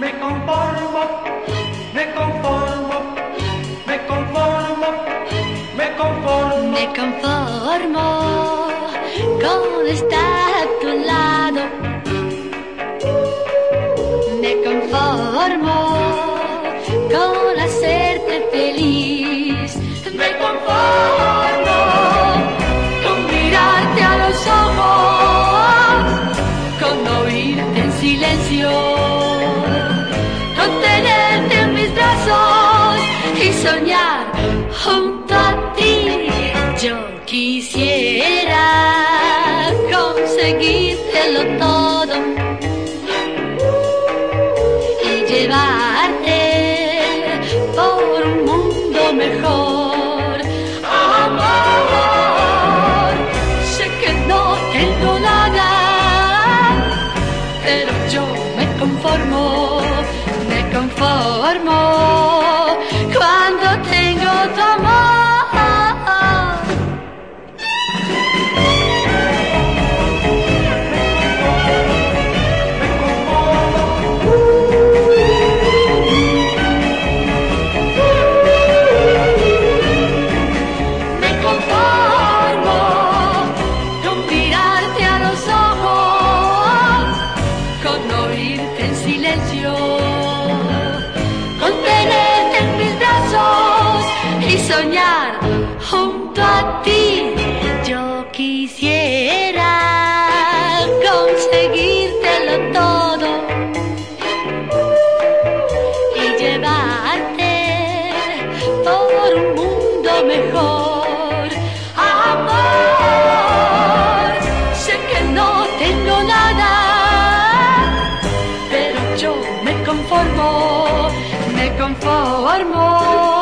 Me conformo, me conformo, me conformo, me conformo. Me conformo con estar tu lado. Soñar junto a ti. Yo quisiera conseguírtelo todo y llevarte por un mundo mejor. Amor, sé que no tengo nada, pero yo me conformo, me conformo todo y llevarte por un mundo mejor. Amor, sé que no tengo nada, pero yo me conformo, me conformo